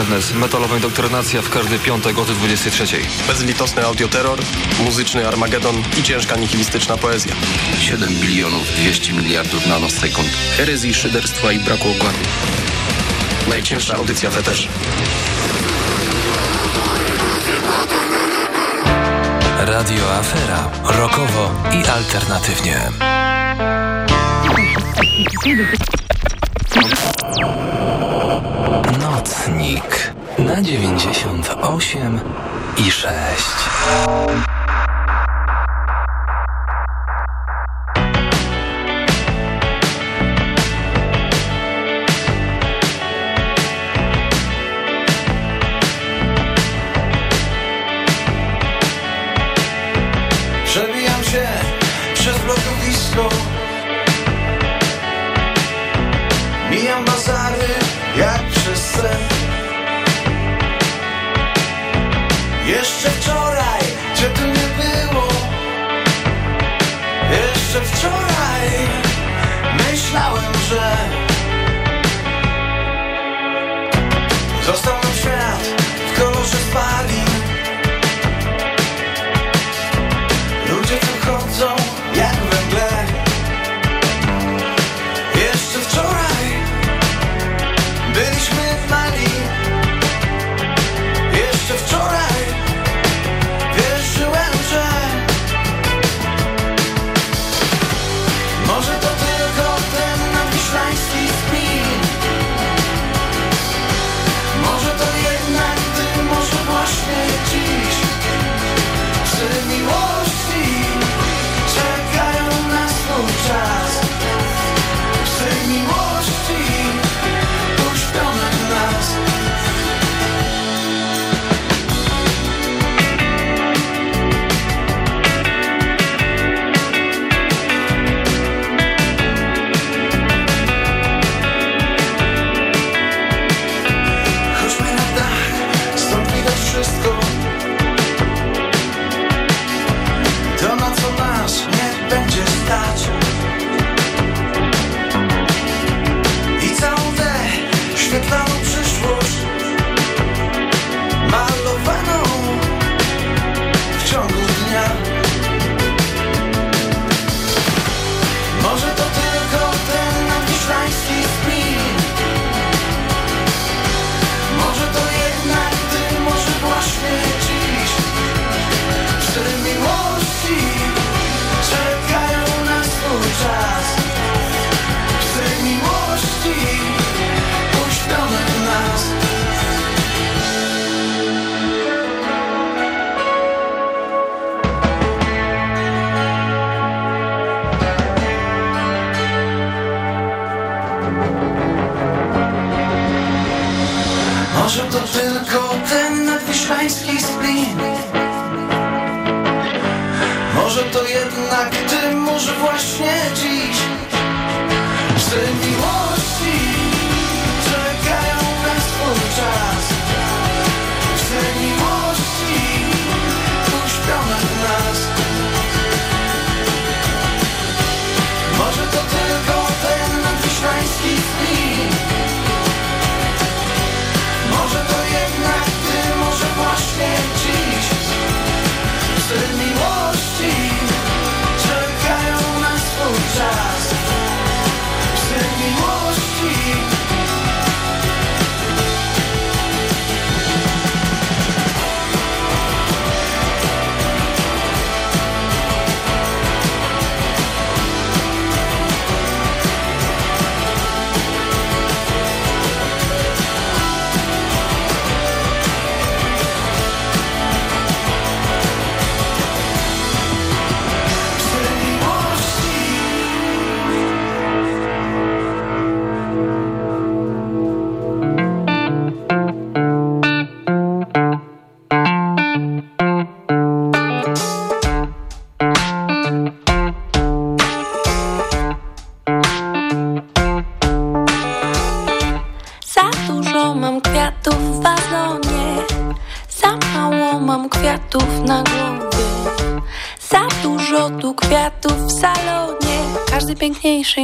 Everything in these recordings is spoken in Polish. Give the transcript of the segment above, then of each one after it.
Madness, metalowa indoktrynacja w każdy piątek o 23. Bezlitosny audioterror, muzyczny Armagedon i ciężka nihilistyczna poezja. 7 bilionów 200 miliardów nanosekund. Herezji, szyderstwa i braku układu. Najcięższa audycja Feterz. Radio Afera. Rokowo i alternatywnie. Nocnik na 98 i 6. piękniejszy i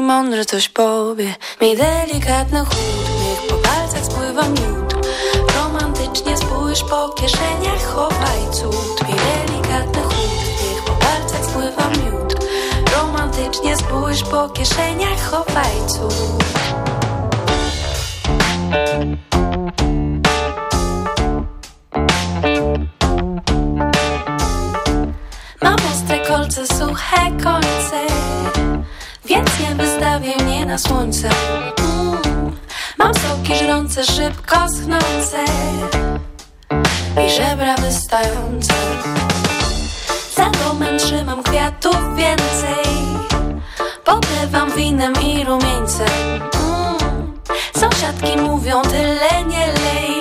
mądrze coś powie. Mi delikatny chłód, niech po palcach spływa miód. Spójrz po kieszeniach, chowaj cud. I delikatny chód, niech po palcach spływa miód. Romantycznie spójrz po kieszeniach, chowaj cud na słońce. Mam soki żrące, szybko schnące I żebra wystające Za domem trzymam kwiatów więcej Podlewam winem i rumieńcem. Sąsiadki mówią tyle nie lej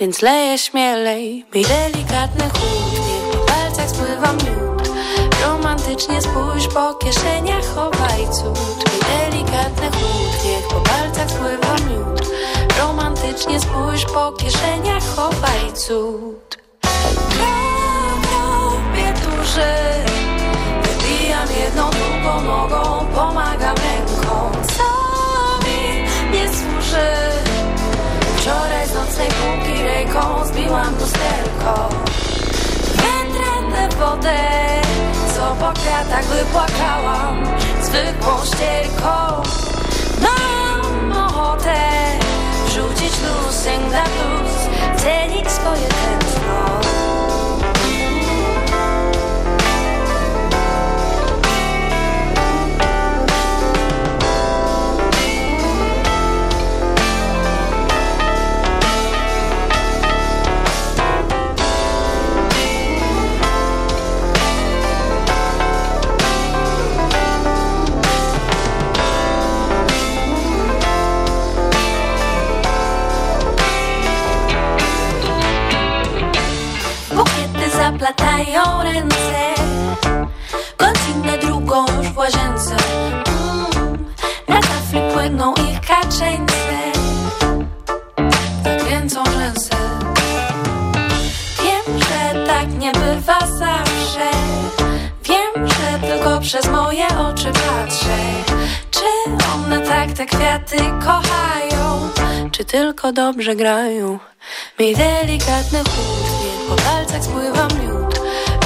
Więc leję śmielej Mi delikatny chłód Niech po palcach spływa miód Romantycznie spójrz po kieszeniach Chowaj cud. Mi delikatny chłód Niech po palcach spływa miód. Romantycznie spójrz po kieszeniach Chowaj cud. Kropię duży Wybijam jedną drugą nogą Pomagam ręką. Co mi nie służy? Wczoraj z nocnej półki ręką Zbiłam lusterko. Wędrę wodę Co po kwiatach wypłakałam Zwykłą ścierką. Mam ochotę Wrzucić losing na plus Cenić swoje tętno zaplatają ręce. Godzinę drugą już w łazience. Mm, Na tafli płyną ich kaczeńce przez moje oczy patrzę Czy one tak te kwiaty kochają? Czy tylko dobrze grają? Miej delikatny chód po palcach spływa miód.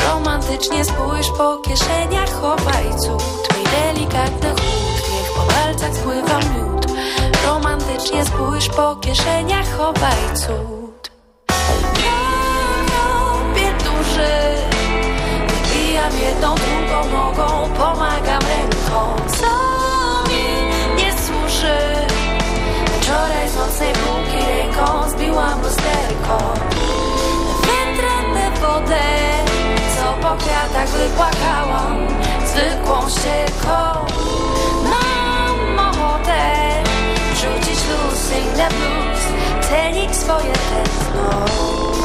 Romantycznie spójrz po kieszeniach Chowaj cud. Miej delikatny chód Niech po palcach spływa miód. Romantycznie spójrz po kieszeniach Chowaj cud. Robię duży jedną, drugą nogą Pomagam ręką. Co mi nie służy? Wczoraj z nocnej półki ręką Zbiłam lusterko. Wędrę wodę Co po kwiatach wypłakałam. Zwykłą ścierką. Mam ochotę Rzucić losing na blues Cenić swoje tętno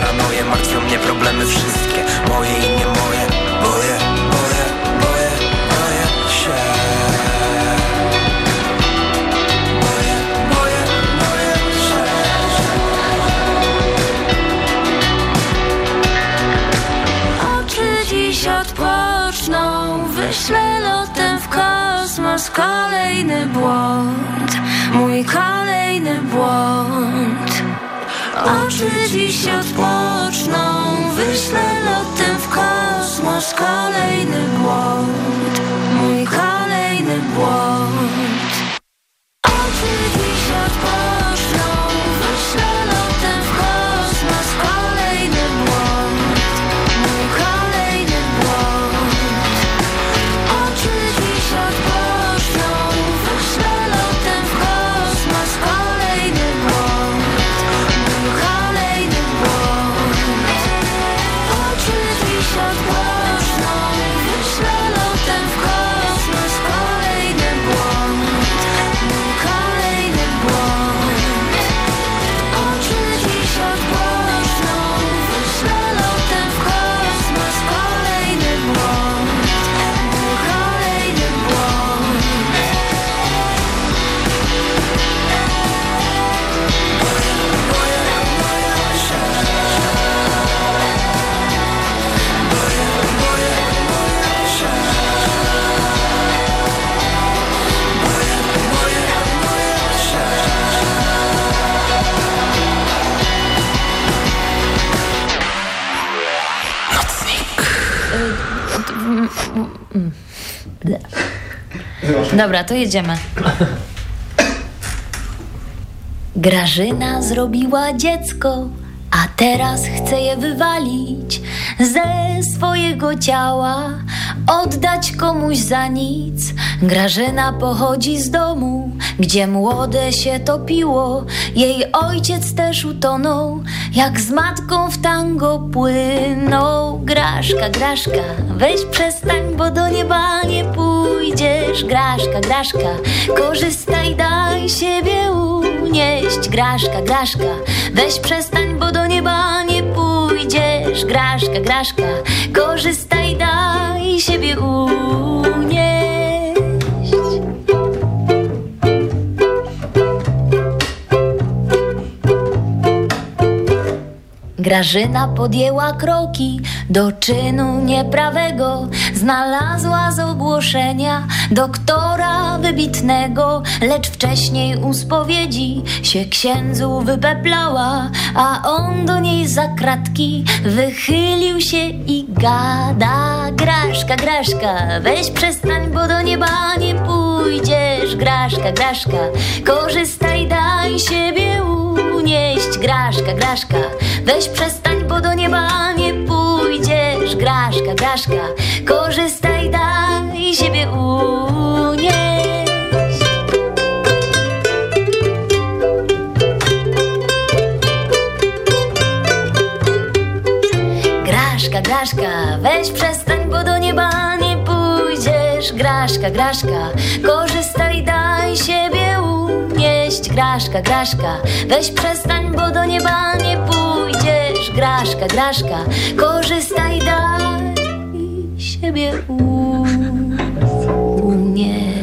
Paranoję, martwią mnie problemy wszystkie. Moje i nie moje Boję, Boję, boję, boję się. Oczy dziś odpoczną Wyślę lotem w kosmos Kolejny błąd. Mój kolejny błąd Oczy dziś odpoczną Wyślę lotem w kosmos Kolejny błąd. Mój kolejny błąd Dobra, to jedziemy. Grażyna zrobiła dziecko, a teraz chce je wywalić ze swojego ciała, oddać komuś za nic. Grażyna pochodzi z domu, gdzie młode się topiło, jej ojciec też utonął, jak z matką w tango płynął. Graszka, Graszka, weź przestań, bo do nieba nie pójdziesz. Graszka, Graszka, korzystaj, daj siebie unieść. Graszka, Graszka, weź przestań, bo do nieba nie pójdziesz. Graszka, Graszka, korzystaj, daj siebie unieść. Grażyna podjęła kroki do czynu nieprawego, znalazła z ogłoszenia doktora wybitnego, lecz wcześniej u spowiedzi się księdzu wypeplała, a on do niej za kratki wychylił się i gada. Graszka, Graszka, weź przestań, bo do nieba nie pójdziesz. Graszka, Graszka, korzystaj, daj siebie unieść. Graszka, Graszka, weź przestań, bo do nieba nie pójdziesz. Graszka, Graszka, korzystaj, daj siebie unieść. Graszka, Graszka, weź przestań, bo do nieba nie pójdziesz. Graszka, Graszka, korzystaj, daj siebie Graszka, Graszka, weź przestań, bo do nieba nie pójdziesz. Graszka, Graszka, korzystaj, daj siebie unieść.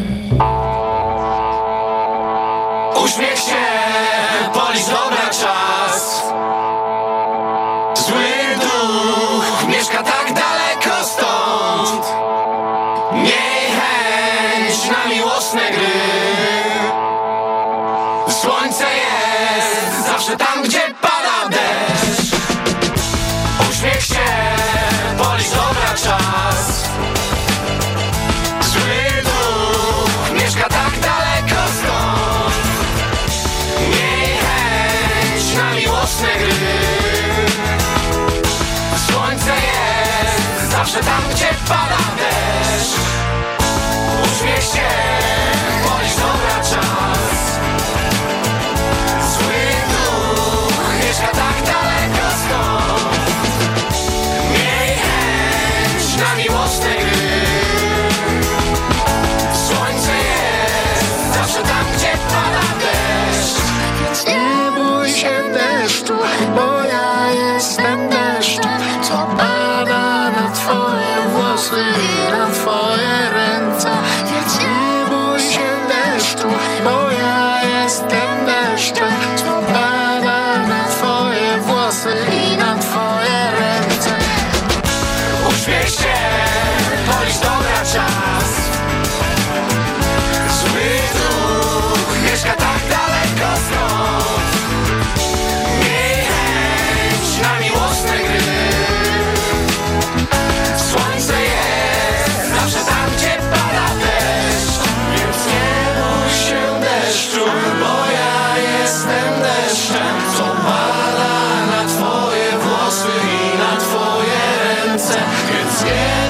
yeah.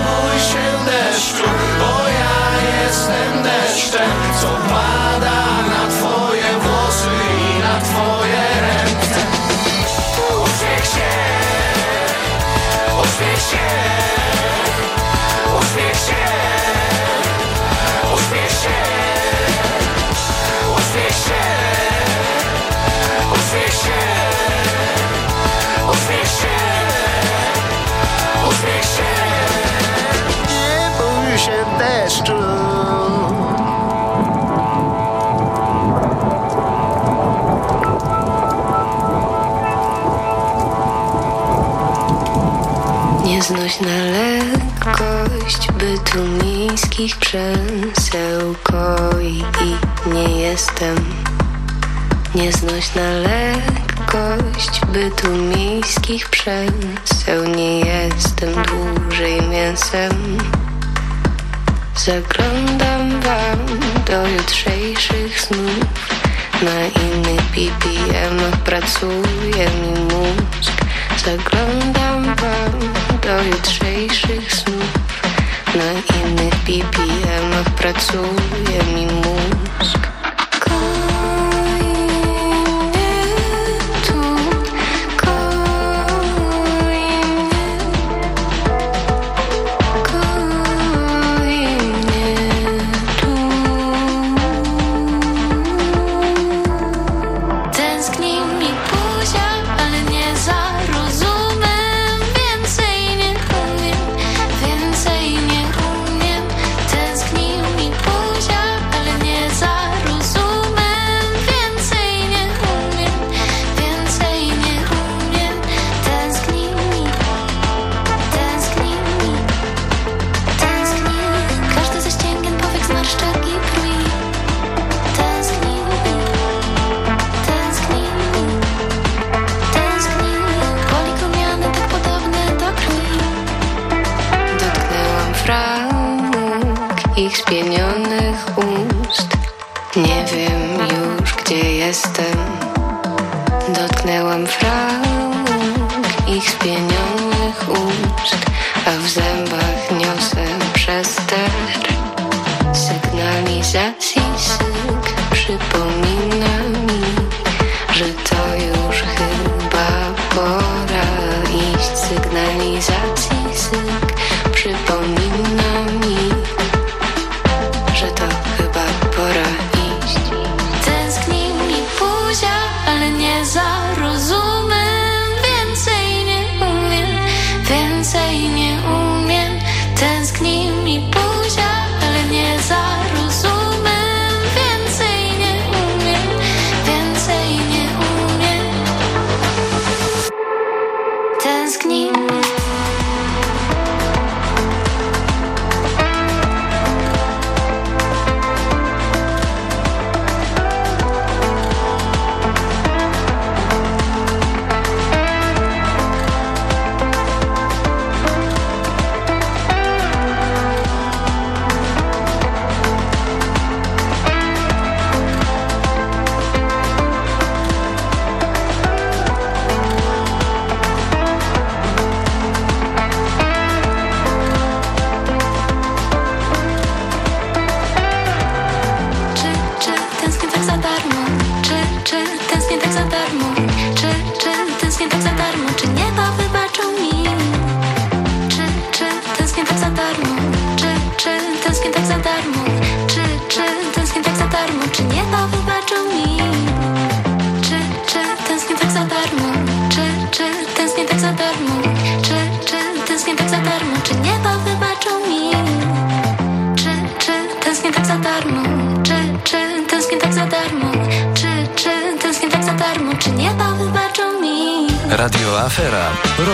tłumińskich krzeseł koi i nie jestem. Nieznośna lekkość bytu miejskich przeseł Nie jestem dłużej mięsem. Zaglądam wam do jutrzejszych snów. Na innych BPM-ach pracuje mi mózg. Zaglądam wam do jutrzejszych snów na innych BPM-ach pracuje mi mózg.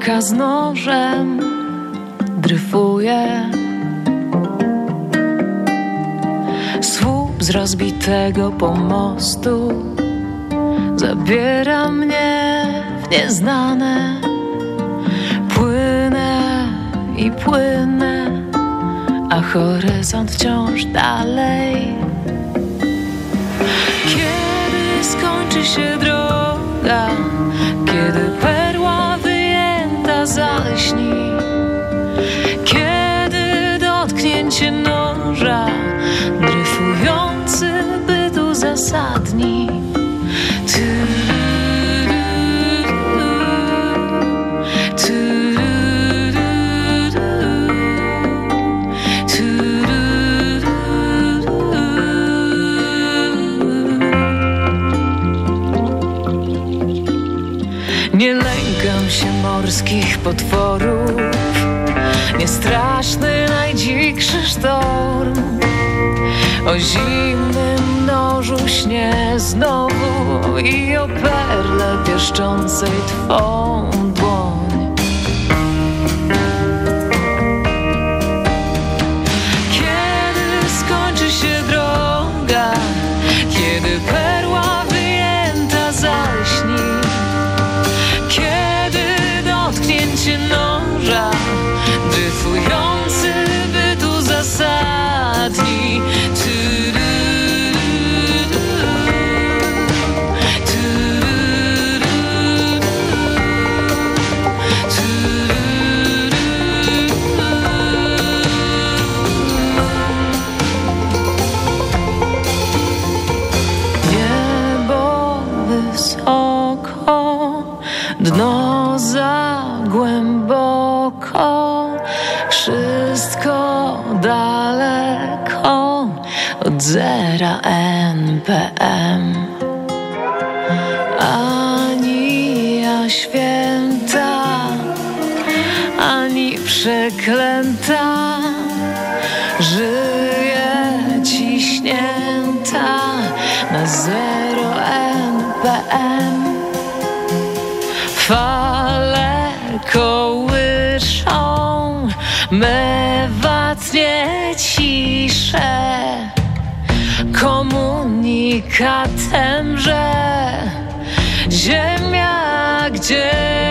Walka z nożem dryfuje. Słup z rozbitego pomostu zabiera mnie w nieznane. Płynę i płynę, a horyzont wciąż dalej. Kiedy skończy się droga, kiedy pewnie all potworów Niestraszny najdzikszy sztorm. O zimnym nożu śnie znowu I o perle pieszczącej twą święta na zero NPM. Fale kołyszą mewacnie ciszę komunikatem, że ziemia gdzie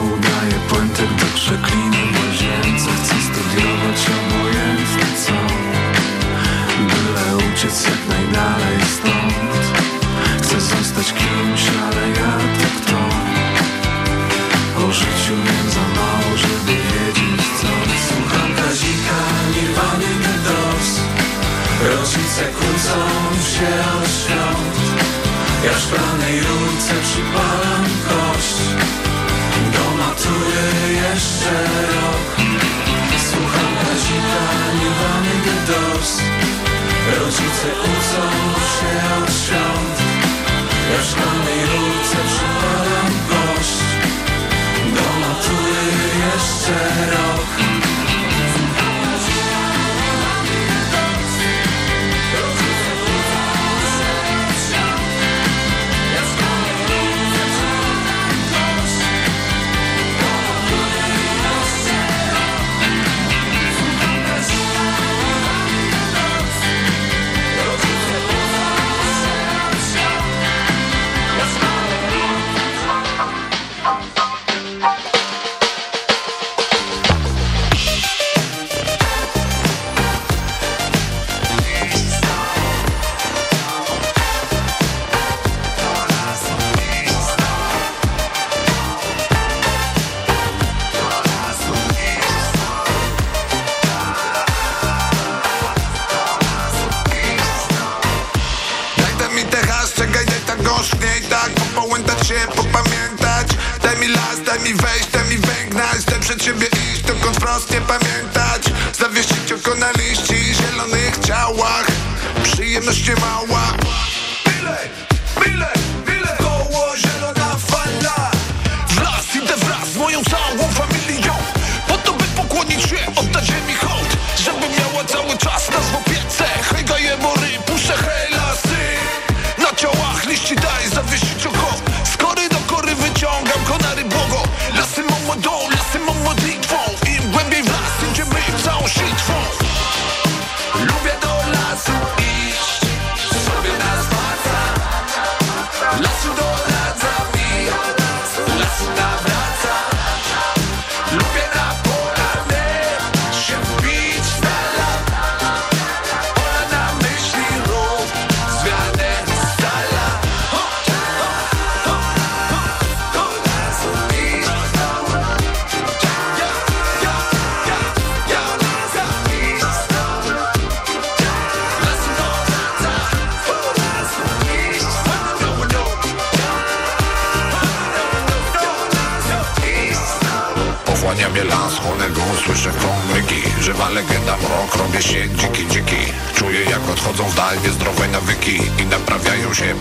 udaje puentę, gdy przeklina łazience Chcę studiować obojętnie co. Byle uciec jak najdalej stąd. Chcę zostać kimś, ale ja to kto. O życiu wiem za mało, żeby wiedzieć co. Słucham Kazika, Nirwany, Gdos Rodzice kłócą się o świąt Ja w szklanej rurce przypadam Ze ons zal scheld, scheld, przyjemność nie mała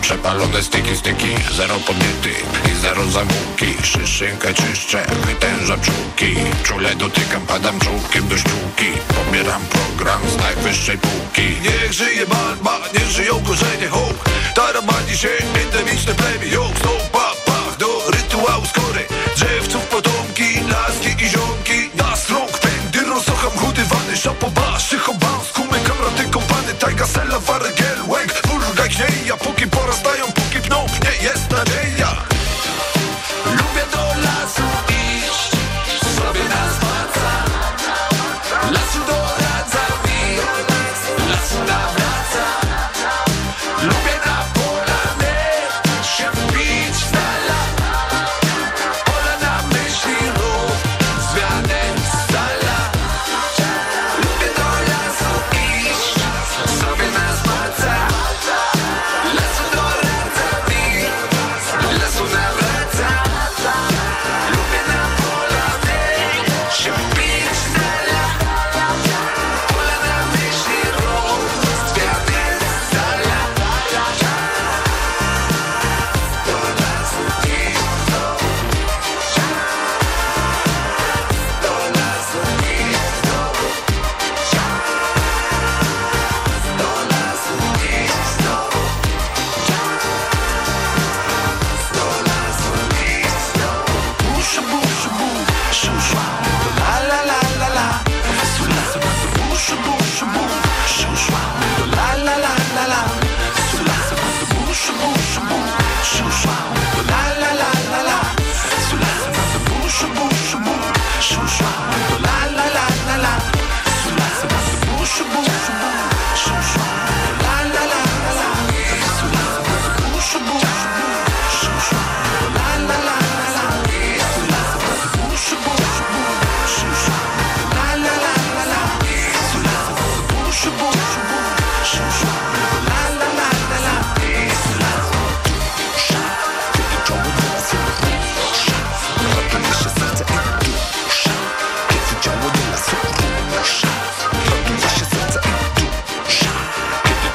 Przepalone styki, styki, zero podniety i zero zamówki Szyszynkę czyszczę, wytężam czułki Czule dotykam, padam czułkiem do ściółki. Pobieram program z najwyższej półki. Niech żyje barba, niech żyją korzenie huk Tarabani się, endemiczny plemię, juk,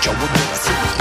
what would never see.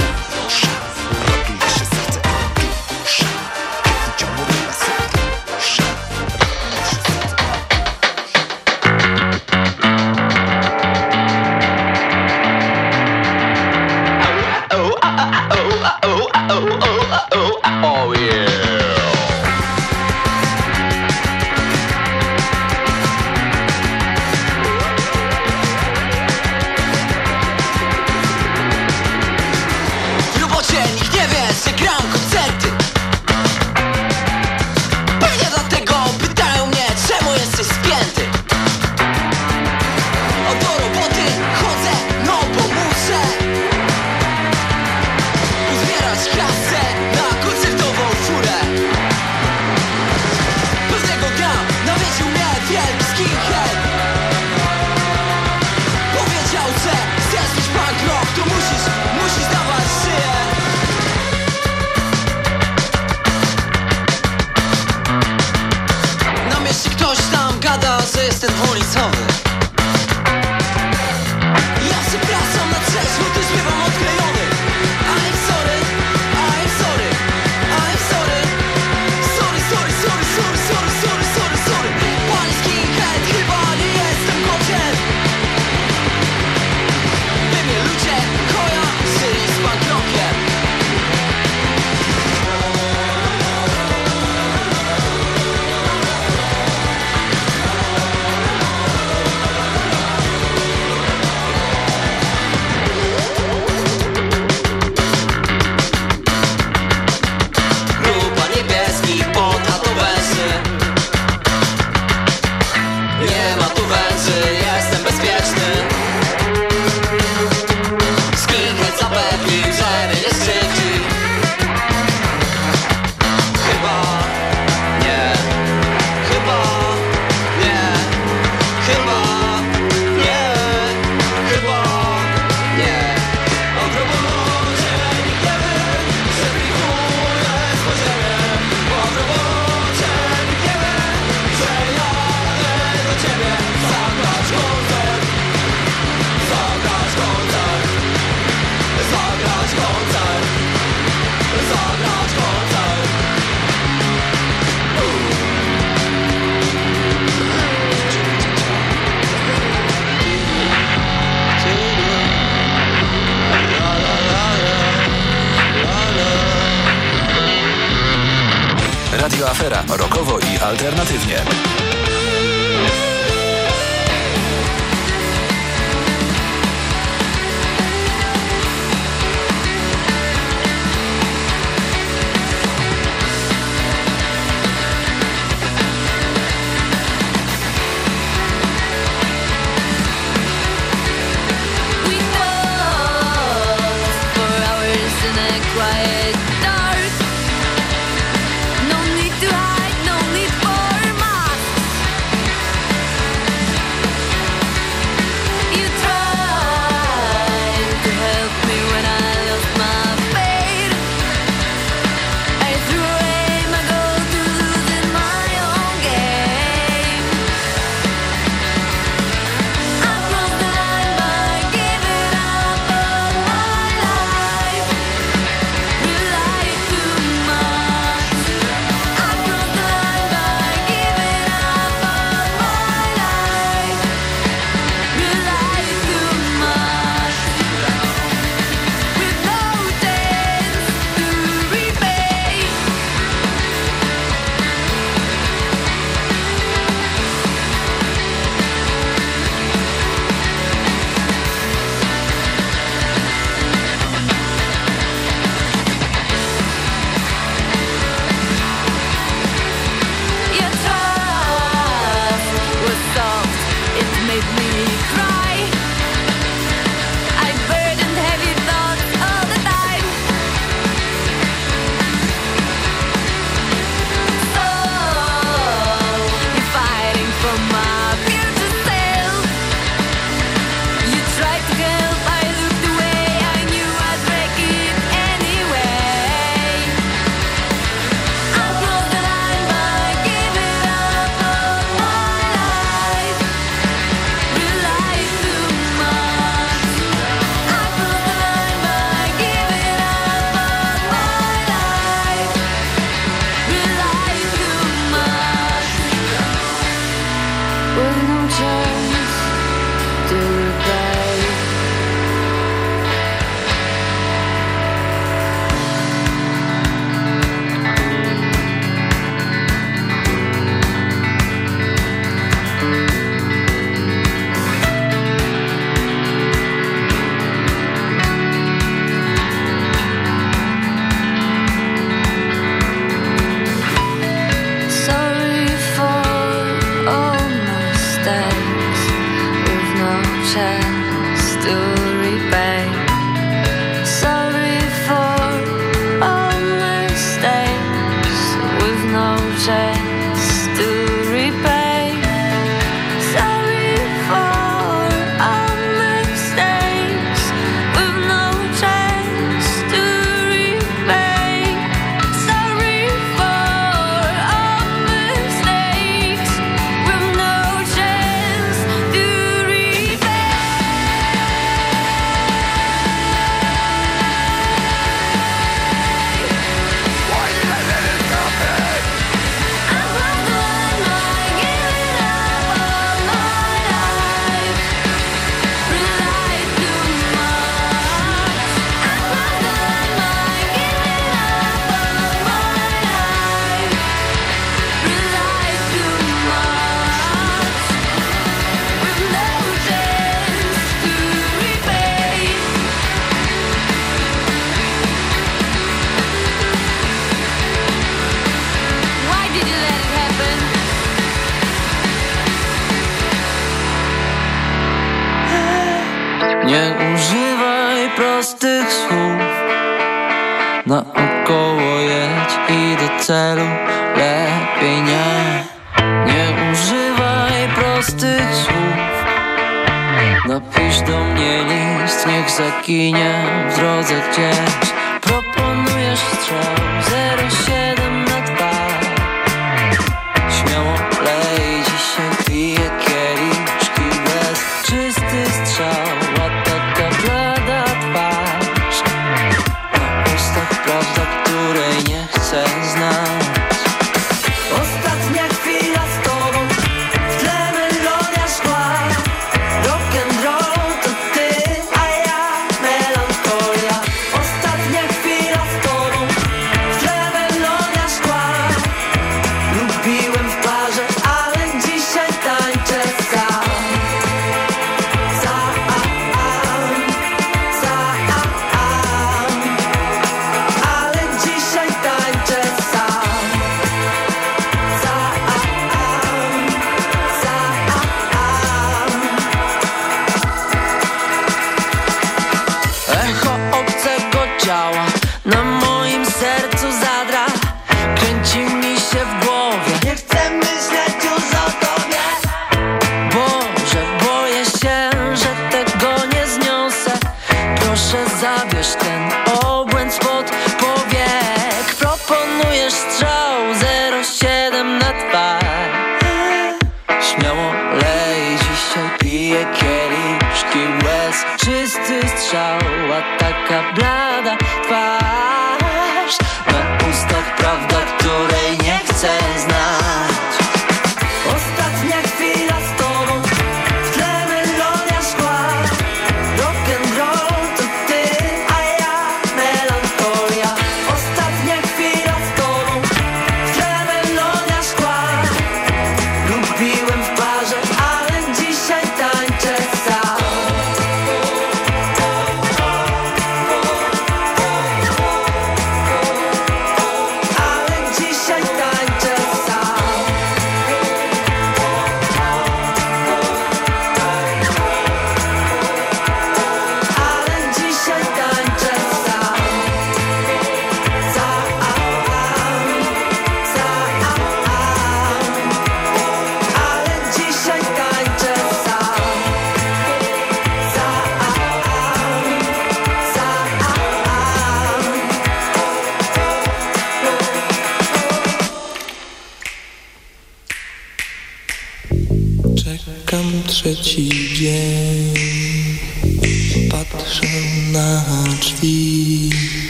Alternatywnie.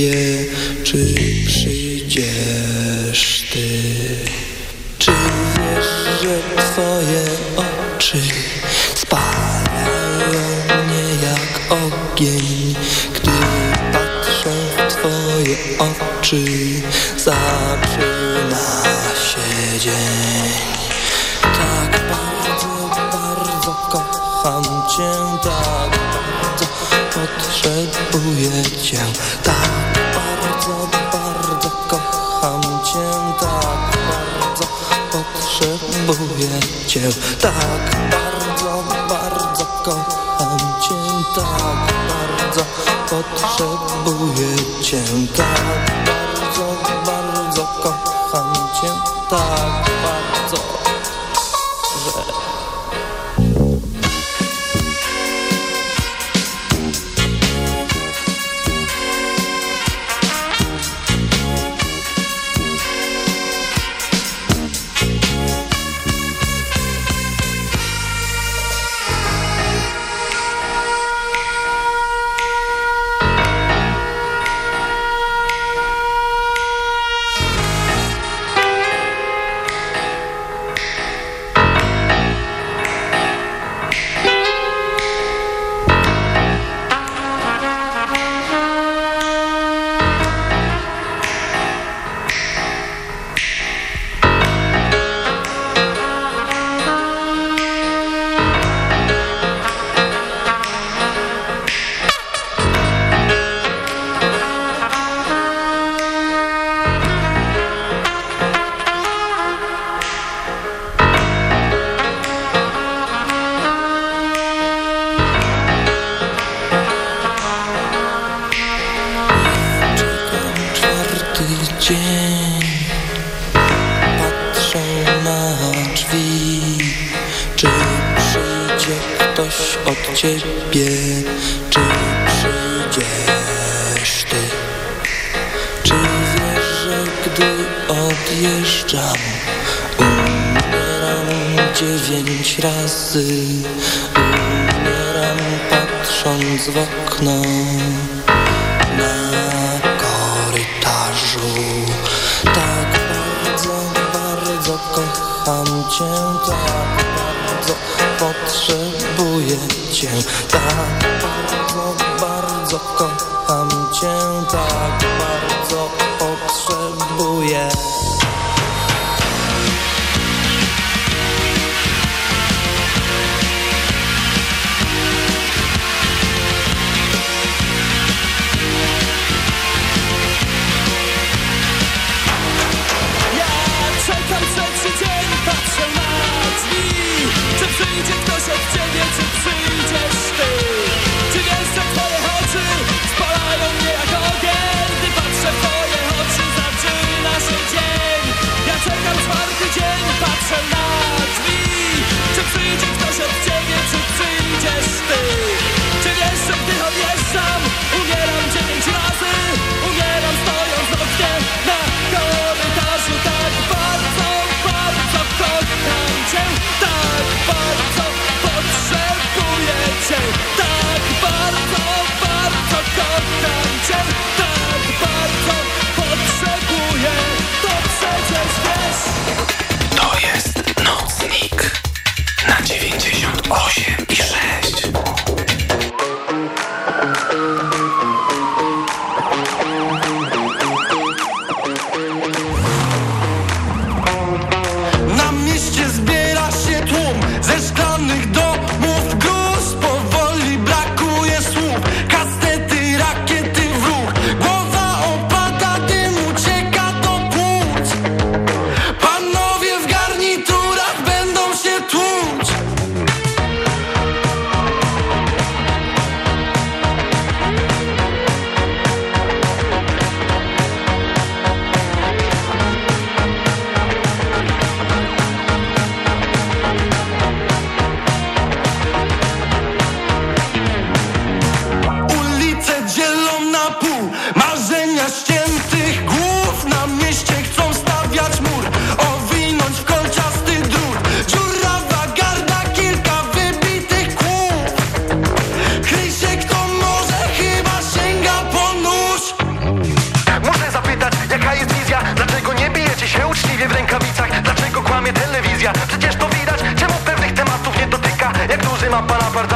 Ciebie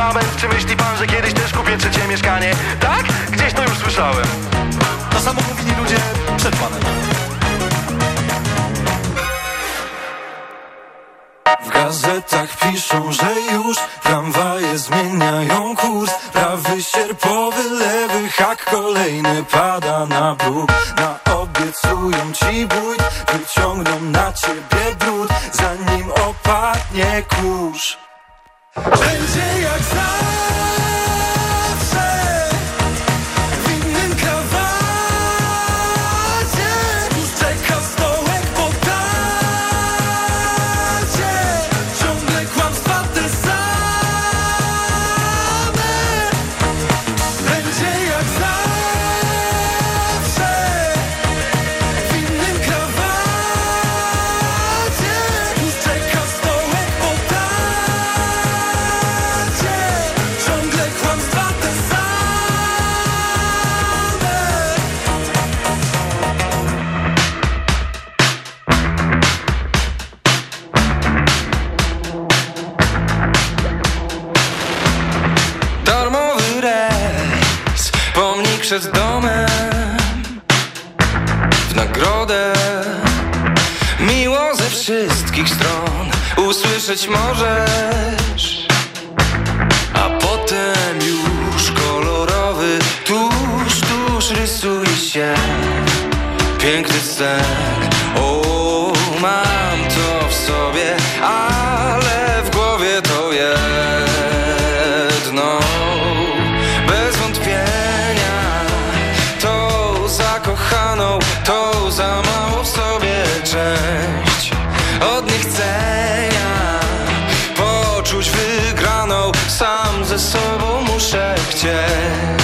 apartament Czy myśli pan, że kiedyś też kupię trzecie mieszkanie? Tak? Gdzieś to już słyszałem. To samo mówili ludzie przed panem. W gazetach piszą, że już tramwaje zmieniają kurs. Prawy sierpowy, lewy hak, kolejny pada na bruk Na obiecują ci bój, wyciągną na ciebie brud Zanim opadnie kurz. Będzie za mało w sobie część od niechcenia Poczuć wygraną sam ze sobą muszę chcieć.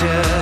Wygraną